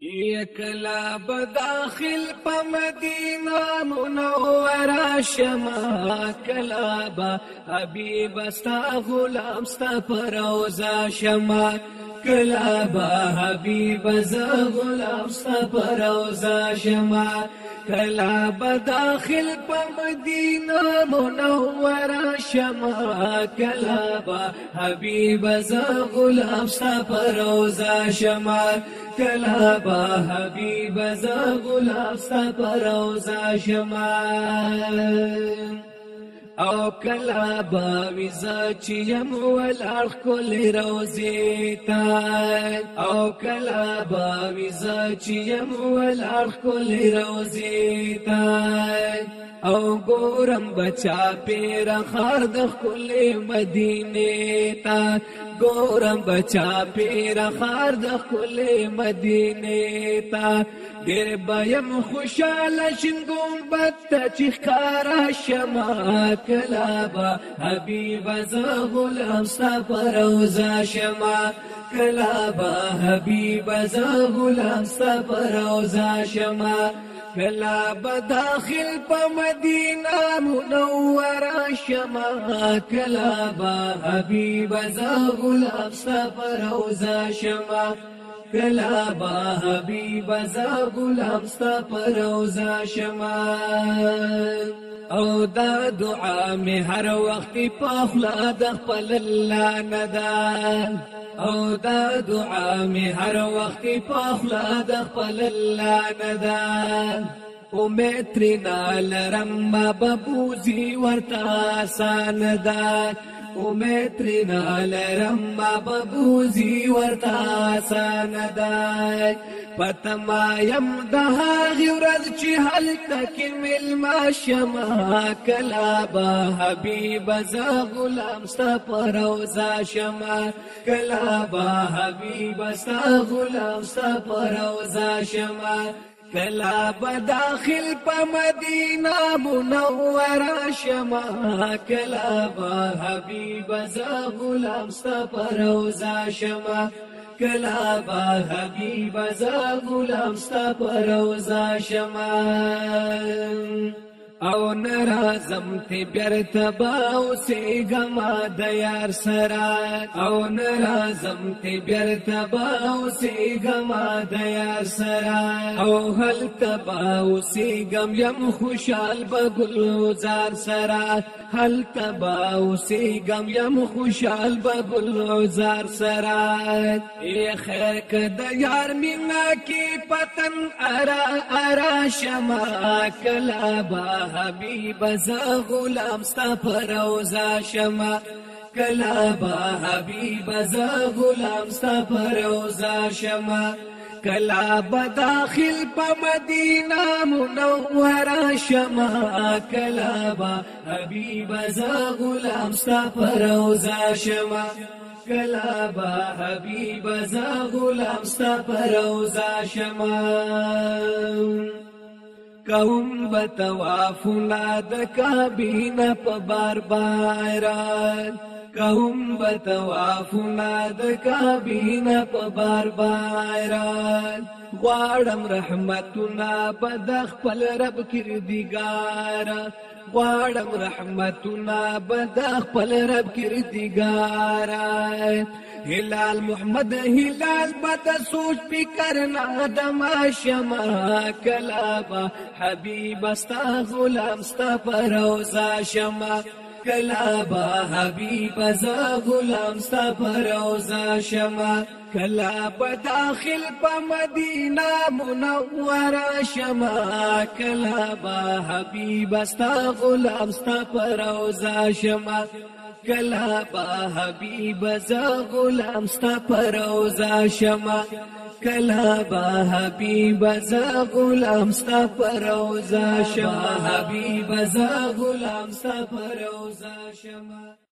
یکلا بداخل په مدینه منوره شما کلا با حبیب ستا غلام ستا پروزا شما کلا با حبیب زا غلام ستا پروزا شما کلا بداخل په مدینه منوره شما کلا با حبیب زا غلام ستا پروزا شما کلا حبيب حبیب ز گلاب ستا پروزا شما او کلا باوی زا چیم ولار کل روزی تا او کلا باوی زا چیم ولار کل روزی تا او ګورم بچا پیر خار د خپل مدینه تا ګورم بچا پیر خار د خپل مدینه تا ډېر بیم خوشاله شنګون بد چې ښکارا شما کلابا حبیب ز غلام سفر روزا شما کلابا حبیب ز غلام سفر روزا شما کلا بداخل په مدینه منوره شما کلا با حبیب زه غلام سفر روزا شما کلا با حبیب زه غلام سفر روزا شما او دا دعا می هر وخت په خلا د خپل الله ندا او دا دعا می هر وخت په خلا د خپل الله ندا او مترنا لرم ببوزي ورتا آسان دا او مترنا لرم ببوزي ورتا آسان دا پتما يم دها غرض چې حل تک مل ما شما کلا با حبيب ز غلام ست پروزا شما کلا با حبيب ست غلام ست پروزا شما کلا بداخل په مدینه منوره شما کلا با حبیب ز غلام سفر روزا شما کلا با حبیب ز غلام سفر روزا شما او نرازم تی بیرت باو سیگما دیار سرا او نرازم تی بیرت باو سیگما دیار سرا او حل تباو سیگم یم خوشال بگلوزار سرا حل تباو سیگم یم خوشال بگلوزار سرا ای خیر کد یار مینا کی پتن ارا ارا شما کلا با حبیب ز غلام ستا پروزا شما کلا با حبیب ز غلام ستا پروزا شما کلا به داخل په مدینه منوره شما کلا به حبیب ز غلام ستا پروزا شما کلا به حبیب ز غلام ستا پروزا شما کوم بتواف لا د کابین په بار بار کوم بتواف لا د کابین په بار بار غواړم رحمتنا بد خپل رب کردګار غواړم رحمتنا بد خپل رب کردګار هلال محمد هلال بد سوچ فکر نادم شما کلابا حبیب استا غلام استا پروزا شما کلابا حبیب استا غلام استا پروزا شما کلا په داخل په مدینه منوره شما کلا با حبیب استا غلام استا پروزا شما کلا با حبیب ز غلام استا پروزا شما کلا با حبیب ز غلام استا پروزا شما حبیب ز غلام استا پروزا شما